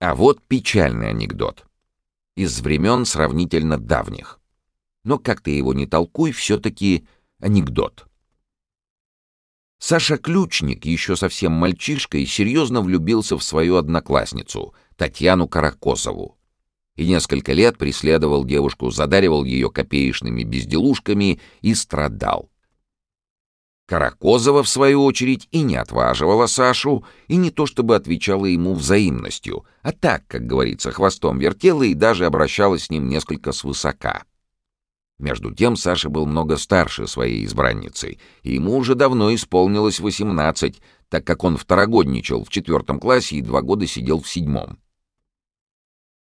А вот печальный анекдот. Из времен сравнительно давних. Но как ты его не толкуй, все-таки анекдот. Саша Ключник, еще совсем мальчишкой, серьезно влюбился в свою одноклассницу, Татьяну Каракосову. И несколько лет преследовал девушку, задаривал ее копеечными безделушками и страдал. Каракозова, в свою очередь, и не отваживала Сашу, и не то чтобы отвечала ему взаимностью, а так, как говорится, хвостом вертела и даже обращалась с ним несколько свысока. Между тем Саша был много старше своей избранницы, и ему уже давно исполнилось восемнадцать, так как он второгодничал в четвертом классе и два года сидел в седьмом.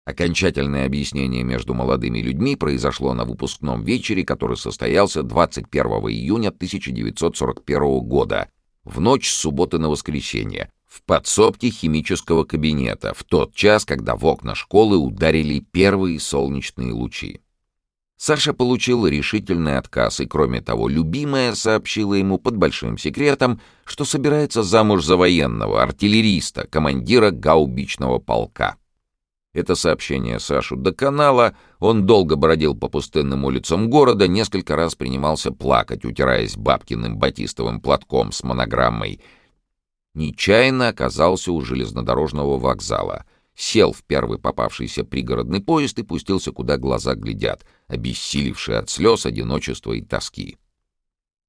Окончательное объяснение между молодыми людьми произошло на выпускном вечере, который состоялся 21 июня 1941 года, в ночь с субботы на воскресенье, в подсобке химического кабинета, в тот час, когда в окна школы ударили первые солнечные лучи. Саша получил решительный отказ, и, кроме того, любимая сообщила ему под большим секретом, что собирается замуж за военного, артиллериста, командира гаубичного полка. Это сообщение Сашу доконало, он долго бродил по пустынным улицам города, несколько раз принимался плакать, утираясь бабкиным батистовым платком с монограммой. Нечаянно оказался у железнодорожного вокзала. Сел в первый попавшийся пригородный поезд и пустился, куда глаза глядят, обессилевший от слез, одиночества и тоски.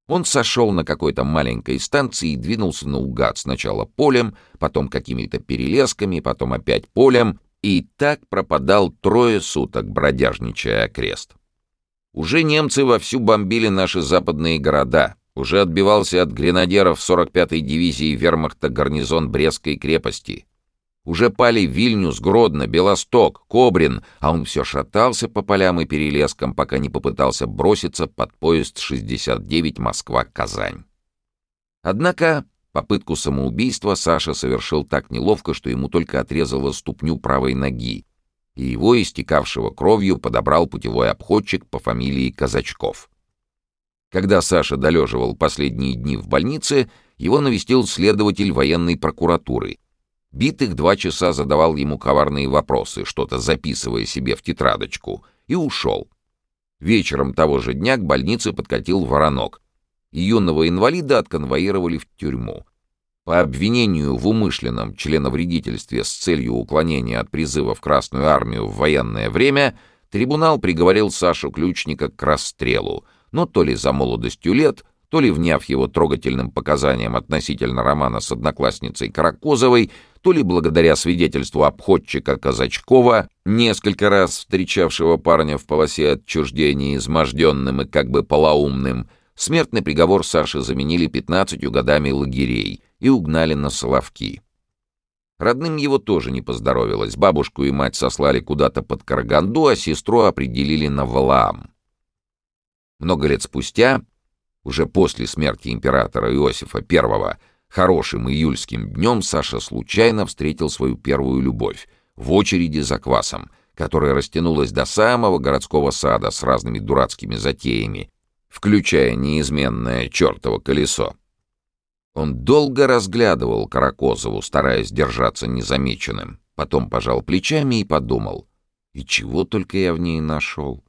Он сошел на какой-то маленькой станции и двинулся наугад сначала полем, потом какими-то перелесками, потом опять полем, и так пропадал трое суток, бродяжничая окрест. Уже немцы вовсю бомбили наши западные города. Уже отбивался от гренадеров 45-й дивизии вермахта гарнизон Брестской крепости. Уже пали Вильнюс, Гродно, Белосток, Кобрин, а он все шатался по полям и перелескам, пока не попытался броситься под поезд 69 Москва-Казань. Однако Попытку самоубийства Саша совершил так неловко, что ему только отрезало ступню правой ноги, и его, истекавшего кровью, подобрал путевой обходчик по фамилии Казачков. Когда Саша долеживал последние дни в больнице, его навестил следователь военной прокуратуры. Битых два часа задавал ему коварные вопросы, что-то записывая себе в тетрадочку, и ушел. Вечером того же дня к больнице подкатил воронок, юного инвалида отконвоировали в тюрьму. По обвинению в умышленном членовредительстве с целью уклонения от призыва в Красную армию в военное время трибунал приговорил Сашу Ключника к расстрелу, но то ли за молодостью лет, то ли вняв его трогательным показаниям относительно романа с одноклассницей Каракозовой, то ли благодаря свидетельству обходчика Казачкова, несколько раз встречавшего парня в полосе отчуждения изможденным и как бы полоумным, Смертный приговор Саши заменили 15 годами лагерей и угнали на Соловки. Родным его тоже не поздоровилось. Бабушку и мать сослали куда-то под Караганду, а сестру определили на Валаам. Много лет спустя, уже после смерти императора Иосифа I, хорошим июльским днем Саша случайно встретил свою первую любовь в очереди за квасом, которая растянулась до самого городского сада с разными дурацкими затеями, включая неизменное чертово колесо. Он долго разглядывал Каракозову, стараясь держаться незамеченным, потом пожал плечами и подумал, и чего только я в ней нашел.